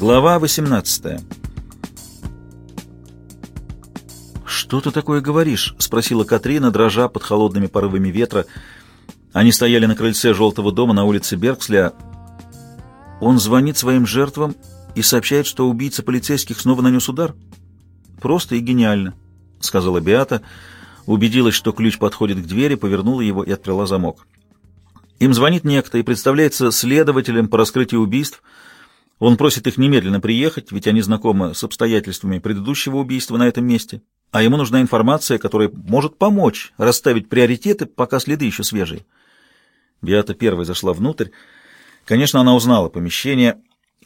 Глава 18 «Что ты такое говоришь?» — спросила Катрина, дрожа под холодными порывами ветра. Они стояли на крыльце желтого дома на улице Бергсля. Он звонит своим жертвам и сообщает, что убийца полицейских снова нанес удар. «Просто и гениально», — сказала Беата. Убедилась, что ключ подходит к двери, повернула его и открыла замок. Им звонит некто и представляется следователем по раскрытию убийств — он просит их немедленно приехать, ведь они знакомы с обстоятельствами предыдущего убийства на этом месте, а ему нужна информация, которая может помочь расставить приоритеты, пока следы еще свежие. Биата первой зашла внутрь. Конечно, она узнала помещение.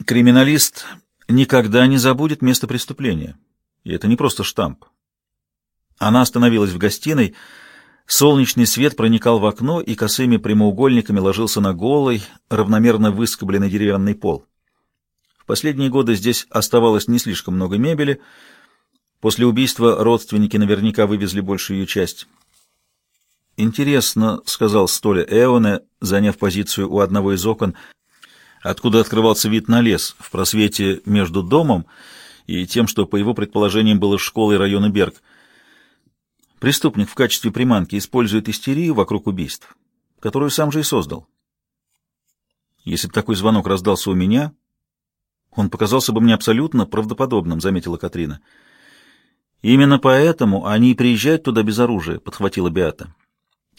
Криминалист никогда не забудет место преступления. И это не просто штамп. Она остановилась в гостиной. Солнечный свет проникал в окно и косыми прямоугольниками ложился на голый, равномерно выскобленный деревянный пол. Последние годы здесь оставалось не слишком много мебели. После убийства родственники наверняка вывезли большую ее часть. «Интересно», — сказал Столя Эоне, заняв позицию у одного из окон, откуда открывался вид на лес в просвете между домом и тем, что, по его предположениям, было школой района Берг. Преступник в качестве приманки использует истерию вокруг убийств, которую сам же и создал. Если бы такой звонок раздался у меня, он показался бы мне абсолютно правдоподобным, заметила Катрина. Именно поэтому они приезжают туда без оружия, подхватила Беата.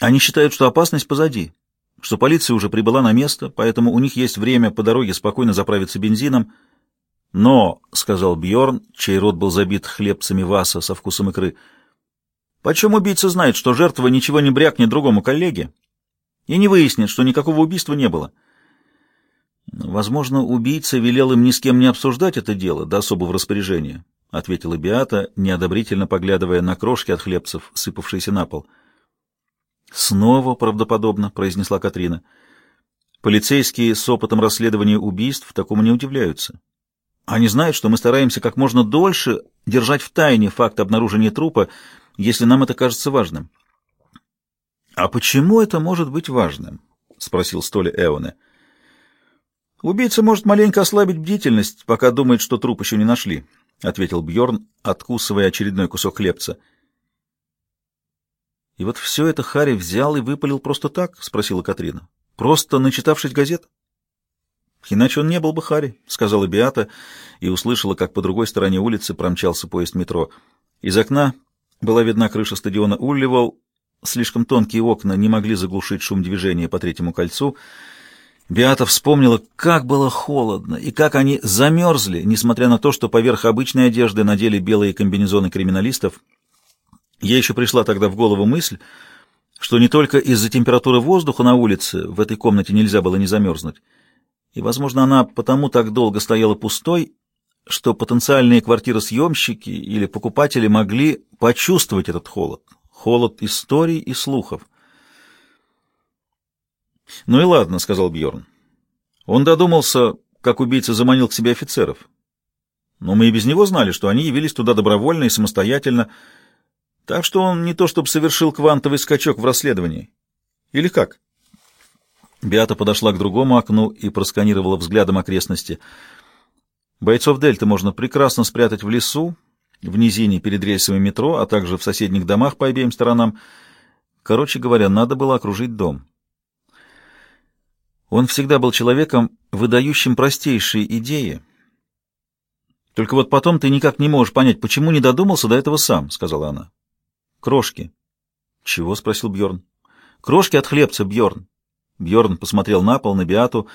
Они считают, что опасность позади, что полиция уже прибыла на место, поэтому у них есть время по дороге спокойно заправиться бензином. Но, — сказал Бьорн, чей рот был забит хлебцами васа со вкусом икры, — почем убийца знает, что жертва ничего не брякнет другому коллеге и не выяснит, что никакого убийства не было? — Возможно, убийца велел им ни с кем не обсуждать это дело до особого распоряжения, ответила Биата, неодобрительно поглядывая на крошки от хлебцев, сыпавшиеся на пол. Снова правдоподобно, произнесла Катрина. Полицейские с опытом расследования убийств такому не удивляются. Они знают, что мы стараемся как можно дольше держать в тайне факт обнаружения трупа, если нам это кажется важным. А почему это может быть важным? спросил Столи Эоне. Убийца может маленько ослабить бдительность, пока думает, что труп еще не нашли, ответил Бьорн, откусывая очередной кусок хлебца. И вот все это Харри взял и выпалил просто так, спросила Катрина. Просто начитавшись газет? Иначе он не был бы Харри, сказала Биата и услышала, как по другой стороне улицы промчался поезд метро. Из окна была видна крыша стадиона Улливол. Слишком тонкие окна не могли заглушить шум движения по третьему кольцу. Биата вспомнила, как было холодно и как они замерзли, несмотря на то, что поверх обычной одежды надели белые комбинезоны криминалистов. Ей еще пришла тогда в голову мысль, что не только из-за температуры воздуха на улице в этой комнате нельзя было не замерзнуть, и, возможно, она потому так долго стояла пустой, что потенциальные квартиросъемщики или покупатели могли почувствовать этот холод, холод историй и слухов. Ну и ладно, сказал Бьорн. Он додумался, как убийца заманил к себе офицеров. Но мы и без него знали, что они явились туда добровольно и самостоятельно, так что он не то чтобы совершил квантовый скачок в расследовании. Или как? Биата подошла к другому окну и просканировала взглядом окрестности. Бойцов Дельты можно прекрасно спрятать в лесу, в низине перед рельсами метро, а также в соседних домах по обеим сторонам. Короче говоря, надо было окружить дом. Он всегда был человеком, выдающим простейшие идеи. Только вот потом ты никак не можешь понять, почему не додумался до этого сам, сказала она. Крошки. Чего? спросил Бьорн. Крошки от хлебца, Бьорн. Бьорн посмотрел на пол, на Биату,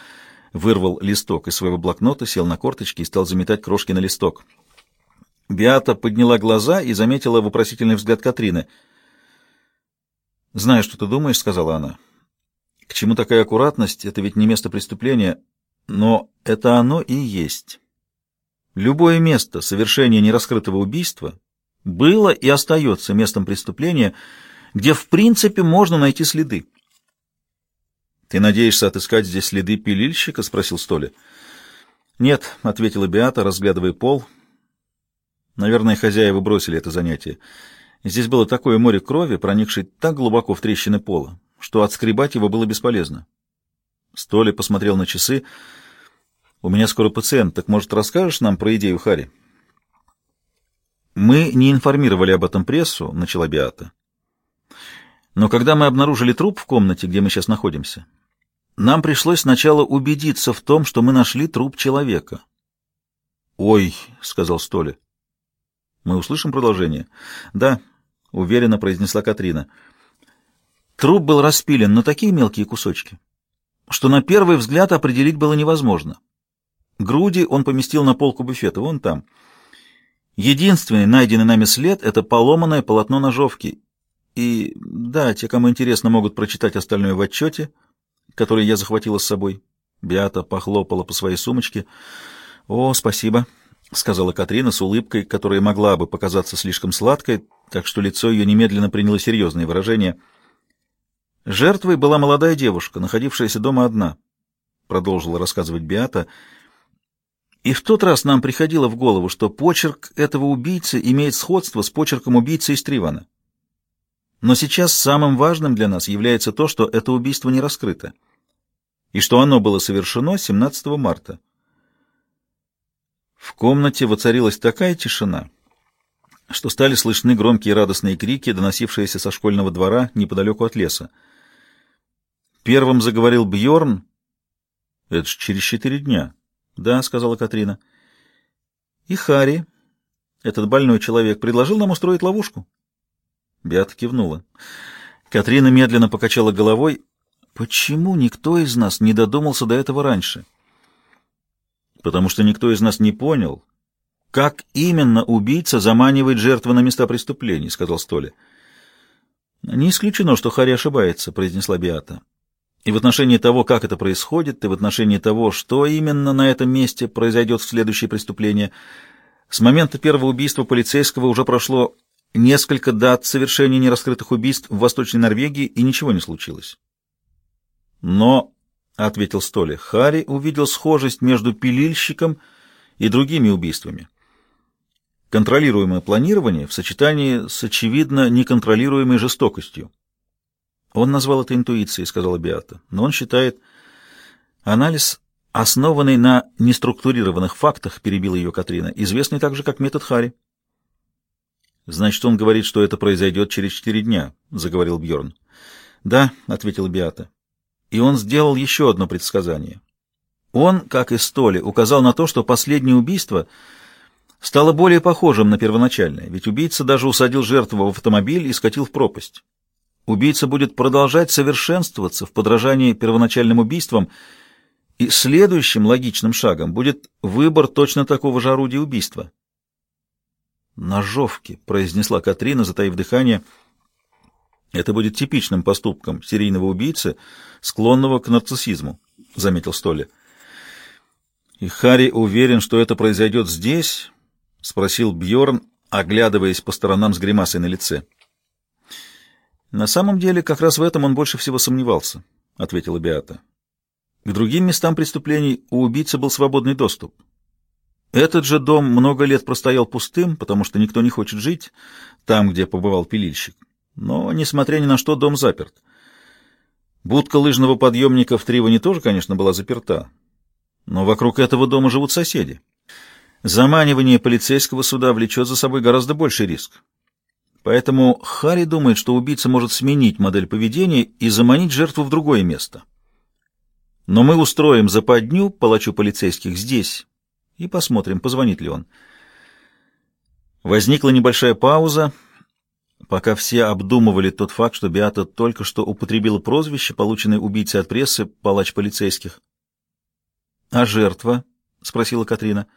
вырвал листок из своего блокнота, сел на корточки и стал заметать крошки на листок. Биата подняла глаза и заметила вопросительный взгляд Катрины. «Знаю, что ты думаешь», — сказала она. К чему такая аккуратность? Это ведь не место преступления, но это оно и есть. Любое место совершения нераскрытого убийства было и остается местом преступления, где в принципе можно найти следы. «Ты надеешься отыскать здесь следы пилильщика?» — спросил Столи. «Нет», — ответила Беата, разглядывая пол. «Наверное, хозяева бросили это занятие. Здесь было такое море крови, проникшей так глубоко в трещины пола, что отскребать его было бесполезно. Столи посмотрел на часы. У меня скоро пациент, так, может, расскажешь нам про идею Хари? Мы не информировали об этом прессу, начала Биата. Но когда мы обнаружили труп в комнате, где мы сейчас находимся, нам пришлось сначала убедиться в том, что мы нашли труп человека. «Ой», — сказал Столи. «Мы услышим продолжение?» «Да», — уверенно произнесла Катрина. Труп был распилен на такие мелкие кусочки, что на первый взгляд определить было невозможно. Груди он поместил на полку буфета, вон там. Единственный найденный нами след — это поломанное полотно ножовки. И, да, те, кому интересно, могут прочитать остальное в отчете, который я захватила с собой. Биата похлопала по своей сумочке. «О, спасибо», — сказала Катрина с улыбкой, которая могла бы показаться слишком сладкой, так что лицо ее немедленно приняло серьезное выражение. «Жертвой была молодая девушка, находившаяся дома одна», — продолжила рассказывать Биата, — и в тот раз нам приходило в голову, что почерк этого убийцы имеет сходство с почерком убийцы из Тривана. Но сейчас самым важным для нас является то, что это убийство не раскрыто, и что оно было совершено 17 марта. В комнате воцарилась такая тишина, что стали слышны громкие радостные крики, доносившиеся со школьного двора неподалеку от леса. Первым заговорил Бьорн. Это ж через четыре дня. Да, сказала Катрина. И Хари, этот больной человек, предложил нам устроить ловушку. Беата кивнула. Катрина медленно покачала головой. Почему никто из нас не додумался до этого раньше? Потому что никто из нас не понял, как именно убийца заманивает жертву на места преступлений, сказал Столи. Не исключено, что Хари ошибается, произнесла Беата. И в отношении того, как это происходит, и в отношении того, что именно на этом месте произойдет в следующее преступление, с момента первого убийства полицейского уже прошло несколько дат совершения нераскрытых убийств в Восточной Норвегии, и ничего не случилось. Но, — ответил Столи, — Харри увидел схожесть между пилильщиком и другими убийствами. Контролируемое планирование в сочетании с, очевидно, неконтролируемой жестокостью. Он назвал это интуицией, сказала Биата, но он считает, анализ, основанный на неструктурированных фактах, перебила ее Катрина, известный также как метод Хари. Значит, он говорит, что это произойдет через четыре дня, заговорил Бьорн. Да, ответил Биата. И он сделал еще одно предсказание. Он, как и Столи, указал на то, что последнее убийство стало более похожим на первоначальное, ведь убийца даже усадил жертву в автомобиль и скатил в пропасть. Убийца будет продолжать совершенствоваться в подражании первоначальным убийствам, и следующим логичным шагом будет выбор точно такого же орудия убийства. «Ножовки», — произнесла Катрина, затаив дыхание. «Это будет типичным поступком серийного убийцы, склонного к нарциссизму», — заметил Столи. «И Харри уверен, что это произойдет здесь?» — спросил Бьорн, оглядываясь по сторонам с гримасой на лице. На самом деле, как раз в этом он больше всего сомневался, ответила Биата. К другим местам преступлений у убийцы был свободный доступ. Этот же дом много лет простоял пустым, потому что никто не хочет жить там, где побывал пилильщик. Но, несмотря ни на что, дом заперт. Будка лыжного подъемника в Триване тоже, конечно, была заперта. Но вокруг этого дома живут соседи. Заманивание полицейского суда влечет за собой гораздо больший риск. Поэтому Харри думает, что убийца может сменить модель поведения и заманить жертву в другое место. Но мы устроим западню палачу полицейских здесь и посмотрим, позвонит ли он. Возникла небольшая пауза, пока все обдумывали тот факт, что Биата только что употребила прозвище, полученное убийцей от прессы, палач полицейских. «А жертва?» — спросила Катрина.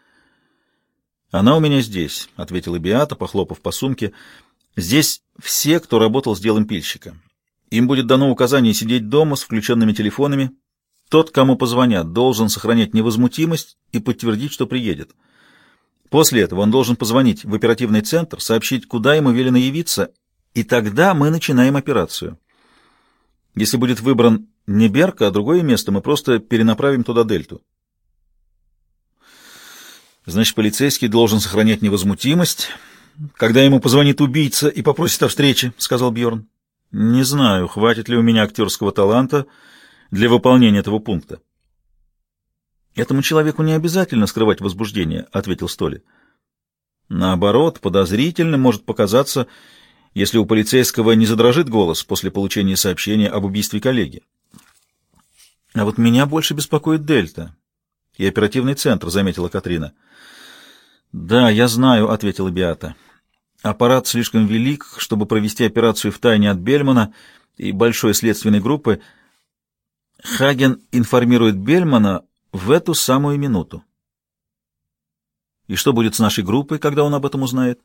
«Она у меня здесь», — ответила Биата, похлопав по сумке. Здесь все, кто работал с делом пильщика. Им будет дано указание сидеть дома с включенными телефонами. Тот, кому позвонят, должен сохранять невозмутимость и подтвердить, что приедет. После этого он должен позвонить в оперативный центр, сообщить, куда ему велено явиться, и тогда мы начинаем операцию. Если будет выбран не Берка, а другое место, мы просто перенаправим туда дельту. Значит, полицейский должен сохранять невозмутимость когда ему позвонит убийца и попросит о встрече, — сказал Бьорн. Не знаю, хватит ли у меня актерского таланта для выполнения этого пункта. Этому человеку не обязательно скрывать возбуждение, ответил Столи. Наоборот, подозрительным может показаться, если у полицейского не задрожит голос после получения сообщения об убийстве коллеги. А вот меня больше беспокоит Дельта и оперативный центр, заметила Катрина. Да, я знаю, ответила Биата. Аппарат слишком велик, чтобы провести операцию в тайне от Бельмана и большой следственной группы. Хаген информирует Бельмана в эту самую минуту. И что будет с нашей группой, когда он об этом узнает?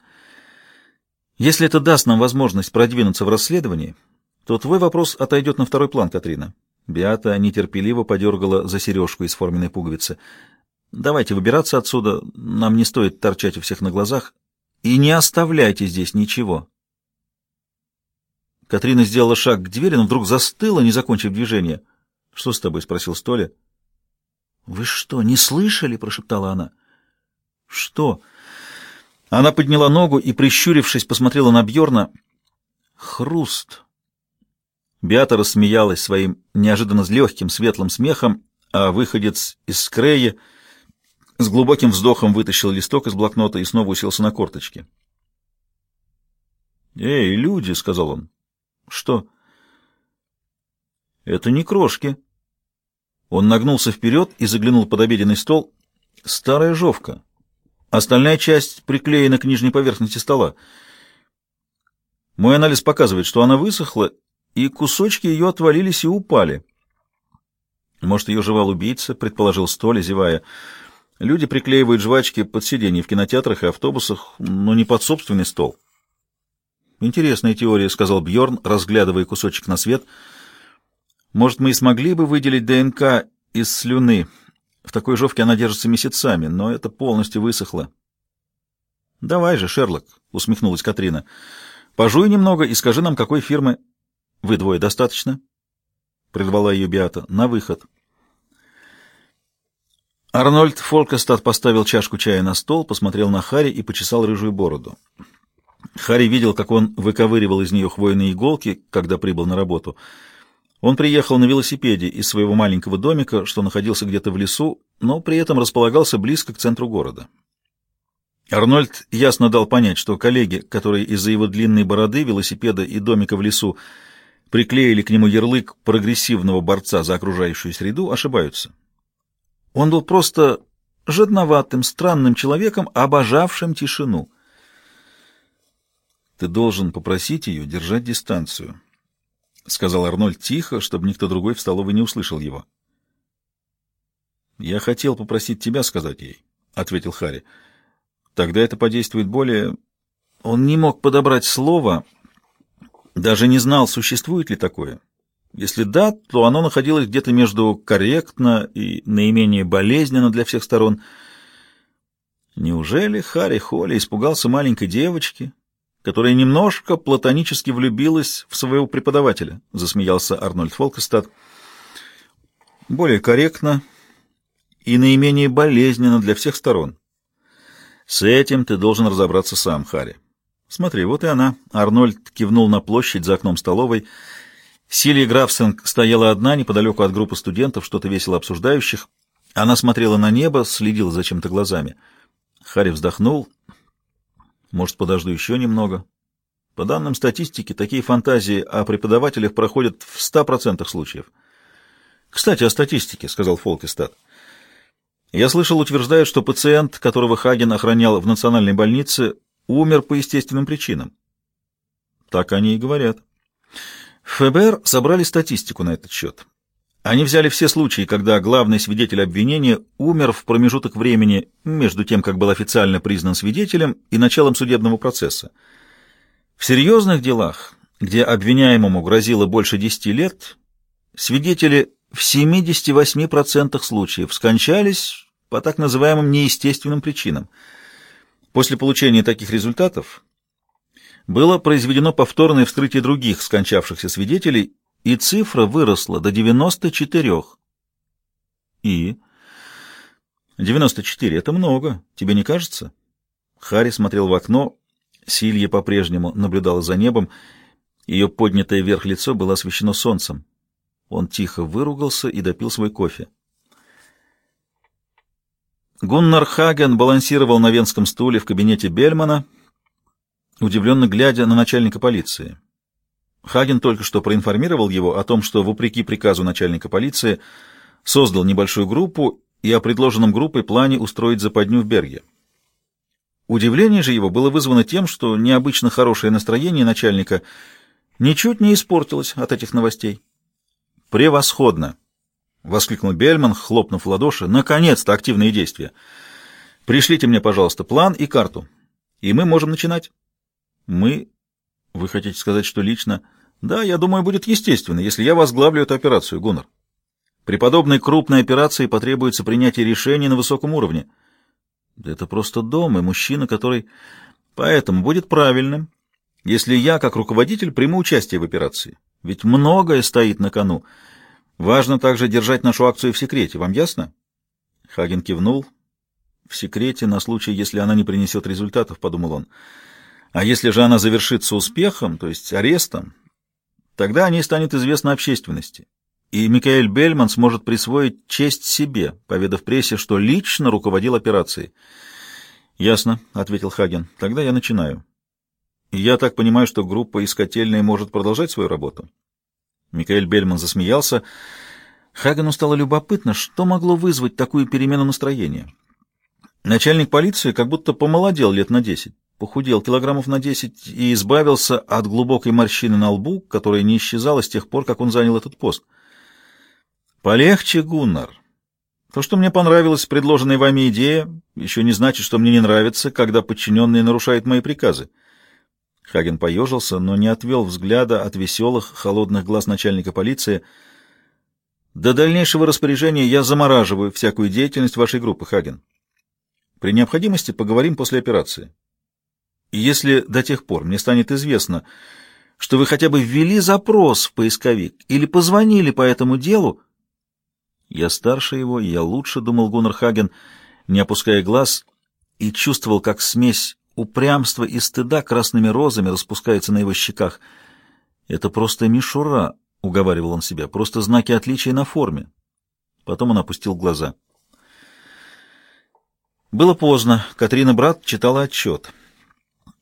Если это даст нам возможность продвинуться в расследовании, то твой вопрос отойдет на второй план, Катрина. Биата нетерпеливо подергала за сережку из форменной пуговицы. «Давайте выбираться отсюда, нам не стоит торчать у всех на глазах, и не оставляйте здесь ничего». Катрина сделала шаг к двери, но вдруг застыла, не закончив движение. «Что с тобой?» — спросил Столя. «Вы что, не слышали?» — прошептала она. «Что?» Она подняла ногу и, прищурившись, посмотрела на Бьорна. «Хруст!» Беата рассмеялась своим неожиданно легким светлым смехом, а выходец из скрея с глубоким вздохом вытащил листок из блокнота и снова уселся на корточки. «Эй, люди!» — сказал он. «Что?» «Это не крошки». Он нагнулся вперед и заглянул под обеденный стол. «Старая жовка. Остальная часть приклеена к нижней поверхности стола. Мой анализ показывает, что она высохла и кусочки ее отвалились и упали. Может, ее жевал убийца, предположил Столя, зевая. Люди приклеивают жвачки под сиденья в кинотеатрах и автобусах, но не под собственный стол. Интересная теория, сказал Бьорн, разглядывая кусочек на свет. Может, мы и смогли бы выделить ДНК из слюны. В такой жовке она держится месяцами, но это полностью высохло. Давай же, Шерлок, усмехнулась Катрина. Пожуй немного и скажи нам, какой фирмы вы двое достаточно? Прервала ее Биата. На выход. Арнольд Фолкестад поставил чашку чая на стол, посмотрел на Хари и почесал рыжую бороду. Хари видел, как он выковыривал из нее хвойные иголки, когда прибыл на работу. Он приехал на велосипеде из своего маленького домика, что находился где-то в лесу, но при этом располагался близко к центру города. Арнольд ясно дал понять, что коллеги, которые из-за его длинной бороды, велосипеда и домика в лесу приклеили к нему ярлык прогрессивного борца за окружающую среду, ошибаются. Он был просто жадноватым, странным человеком, обожавшим тишину. «Ты должен попросить ее держать дистанцию», — сказал Арнольд тихо, чтобы никто другой в столовой не услышал его. «Я хотел попросить тебя сказать ей», — ответил Харри. «Тогда это подействует более...» Он не мог подобрать слово, — даже не знал, существует ли такое. Если да, то оно находилось где-то между корректно и наименее болезненно для всех сторон. Неужели Харри Холли испугался маленькой девочки, которая немножко платонически влюбилась в своего преподавателя? Засмеялся Арнольд Фолкестад. Более корректно и наименее болезненно для всех сторон. С этим ты должен разобраться сам, Харри. Смотри, вот и она. Арнольд кивнул на площадь за окном столовой. Силья Графсинг стояла одна неподалеку от группы студентов, что-то весело обсуждающих. Она смотрела на небо, следила за чем-то глазами. Харри вздохнул. Может, подожду еще немного. По данным статистики, такие фантазии о преподавателях проходят в ста процентах случаев. «Кстати, о статистике», — сказал Фолкестад. «Я слышал, утверждают, что пациент, которого Хаген охранял в национальной больнице, умер по естественным причинам. Так они и говорят. ФБР собрали статистику на этот счет. Они взяли все случаи, когда главный свидетель обвинения умер в промежуток времени между тем, как был официально признан свидетелем, и началом судебного процесса. В серьезных делах, где обвиняемому грозило больше 10 лет, свидетели в 78% случаев скончались по так называемым неестественным причинам – После получения таких результатов было произведено повторное вскрытие других скончавшихся свидетелей, и цифра выросла до 94. И 94 это много, тебе не кажется? Харри смотрел в окно, Силья по-прежнему наблюдала за небом, ее поднятое вверх лицо было освещено солнцем. Он тихо выругался и допил свой кофе. Гуннар Хаген балансировал на венском стуле в кабинете Бельмана, удивленно глядя на начальника полиции. Хаген только что проинформировал его о том, что, вопреки приказу начальника полиции, создал небольшую группу и о предложенном группой плане устроить западню в Берге. Удивление же его было вызвано тем, что необычно хорошее настроение начальника ничуть не испортилось от этих новостей. «Превосходно!» — воскликнул Бельман, хлопнув в ладоши. «Наконец-то активные действия! Пришлите мне, пожалуйста, план и карту, и мы можем начинать». «Мы? Вы хотите сказать, что лично?» «Да, я думаю, будет естественно, если я возглавлю эту операцию, Гуннар. При подобной крупной операции потребуется принятие решений на высоком уровне». «Да это просто дом и мужчина, который...» «Поэтому будет правильным, если я, как руководитель, приму участие в операции. Ведь многое стоит на кону». Важно также держать нашу акцию в секрете. Вам ясно? Хаген кивнул. В секрете на случай, если она не принесет результатов, подумал он. А если же она завершится успехом, то есть арестом, тогда о ней станет известно общественности. И Микаэль Бельман сможет присвоить честь себе, поведав прессе, что лично руководил операцией. «Ясно», — ответил Хаген. «Тогда я начинаю». «Я так понимаю, что группа из котельной может продолжать свою работу?» Микаэль Бельман засмеялся. Хагену стало любопытно, что могло вызвать такую перемену настроения. Начальник полиции как будто помолодел лет на десять, похудел килограммов на десять и избавился от глубокой морщины на лбу, которая не исчезала с тех пор, как он занял этот пост. «Полегче, Гуннар. То, что мне понравилась предложенная вами идея, еще не значит, что мне не нравится, когда подчиненные нарушают мои приказы. Хаген поежился, но не отвел взгляда от веселых, холодных глаз начальника полиции. «До дальнейшего распоряжения я замораживаю всякую деятельность вашей группы, Хаген. При необходимости поговорим после операции. Если до тех пор мне станет известно, что вы хотя бы ввели запрос в поисковик или позвонили по этому делу, я старше его, я лучше, — думал Гуннер Хаген, не опуская глаз, и чувствовал, как смесь упрямство и стыда красными розами распускаются на его щеках. «Это просто мишура», — уговаривал он себя, — «просто знаки отличия на форме». Потом он опустил глаза. Было поздно. Катрина брат читала отчет.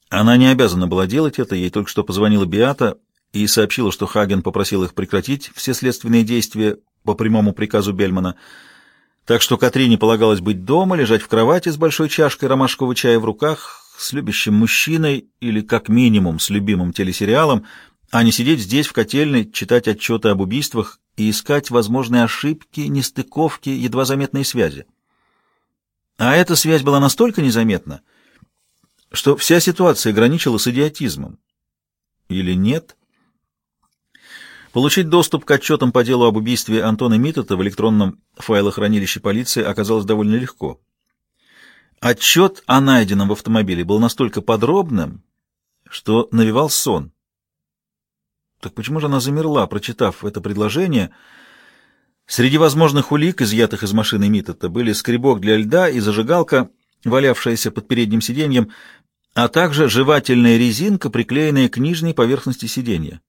Она не обязана была делать это, ей только что позвонила Биата и сообщила, что Хаген попросил их прекратить все следственные действия по прямому приказу Бельмана. Так что Катрине полагалось быть дома, лежать в кровати с большой чашкой ромашкового чая в руках, с любящим мужчиной или, как минимум, с любимым телесериалом, а не сидеть здесь, в котельной, читать отчеты об убийствах и искать возможные ошибки, нестыковки, едва заметные связи. А эта связь была настолько незаметна, что вся ситуация граничила с идиотизмом. Или нет? Получить доступ к отчетам по делу об убийстве Антона Миттета в электронном файлохранилище полиции оказалось довольно легко. Отчет о найденном в автомобиле был настолько подробным, что навевал сон. Так почему же она замерла, прочитав это предложение? Среди возможных улик, изъятых из машины Миттета, были скребок для льда и зажигалка, валявшаяся под передним сиденьем, а также жевательная резинка, приклеенная к нижней поверхности сиденья.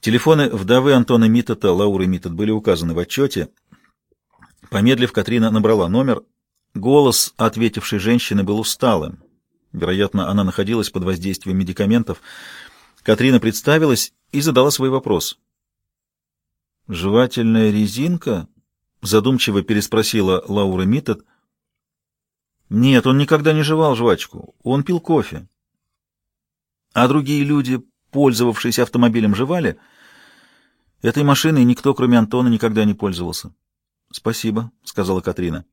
Телефоны вдовы Антона Миттета, Лауры Миттет, были указаны в отчете. Помедлив, Катрина набрала номер — Голос ответившей женщины был усталым. Вероятно, она находилась под воздействием медикаментов. Катрина представилась и задала свой вопрос. «Жевательная резинка?» — задумчиво переспросила Лаура Миттед. «Нет, он никогда не жевал жвачку. Он пил кофе. А другие люди, пользовавшиеся автомобилем, жевали? Этой машиной никто, кроме Антона, никогда не пользовался». «Спасибо», — сказала Катрина.